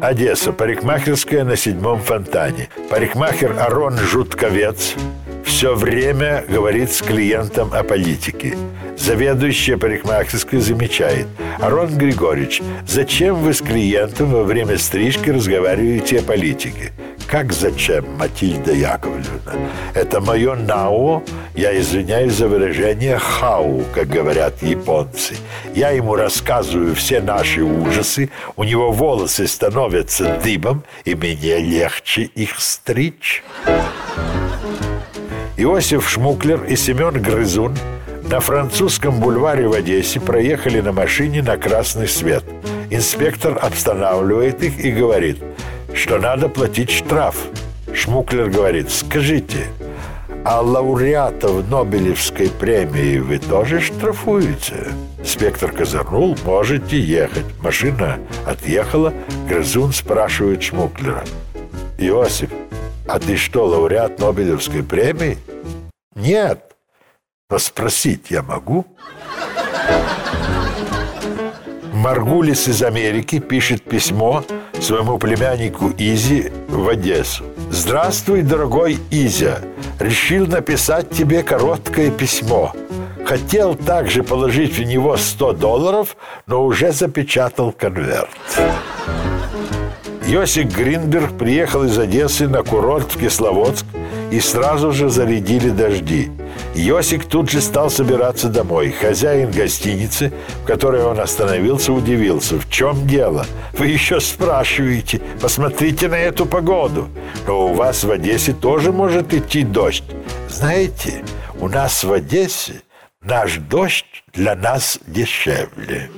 Одесса. Парикмахерская на седьмом фонтане. Парикмахер Арон Жутковец все время говорит с клиентом о политике. Заведующая парикмахерской замечает. Арон Григорьевич, зачем вы с клиентом во время стрижки разговариваете о политике? Как зачем, Матильда Яковлевна? Это мое нао, я извиняюсь за выражение хау, как говорят японцы. Я ему рассказываю все наши ужасы, у него волосы становятся дыбом, и мне легче их стричь. Иосиф Шмуклер и Семен Грызун на французском бульваре в Одессе проехали на машине на красный свет. Инспектор останавливает их и говорит – что надо платить штраф. Шмуклер говорит, скажите, а лауреатов Нобелевской премии вы тоже штрафуете? Спектр козырнул, можете ехать. Машина отъехала, Грызун спрашивает Шмуклера. Иосиф, а ты что, лауреат Нобелевской премии? Нет. Но спросить я могу? Маргулис из Америки пишет письмо своему племяннику Изи в Одессу. «Здравствуй, дорогой Изя! Решил написать тебе короткое письмо. Хотел также положить в него 100 долларов, но уже запечатал конверт». Йосик Гринберг приехал из Одессы на курорт в Кисловодск и сразу же зарядили дожди. Йосик тут же стал собираться домой. Хозяин гостиницы, в которой он остановился, удивился. «В чем дело? Вы еще спрашиваете? Посмотрите на эту погоду. Но у вас в Одессе тоже может идти дождь. Знаете, у нас в Одессе наш дождь для нас дешевле».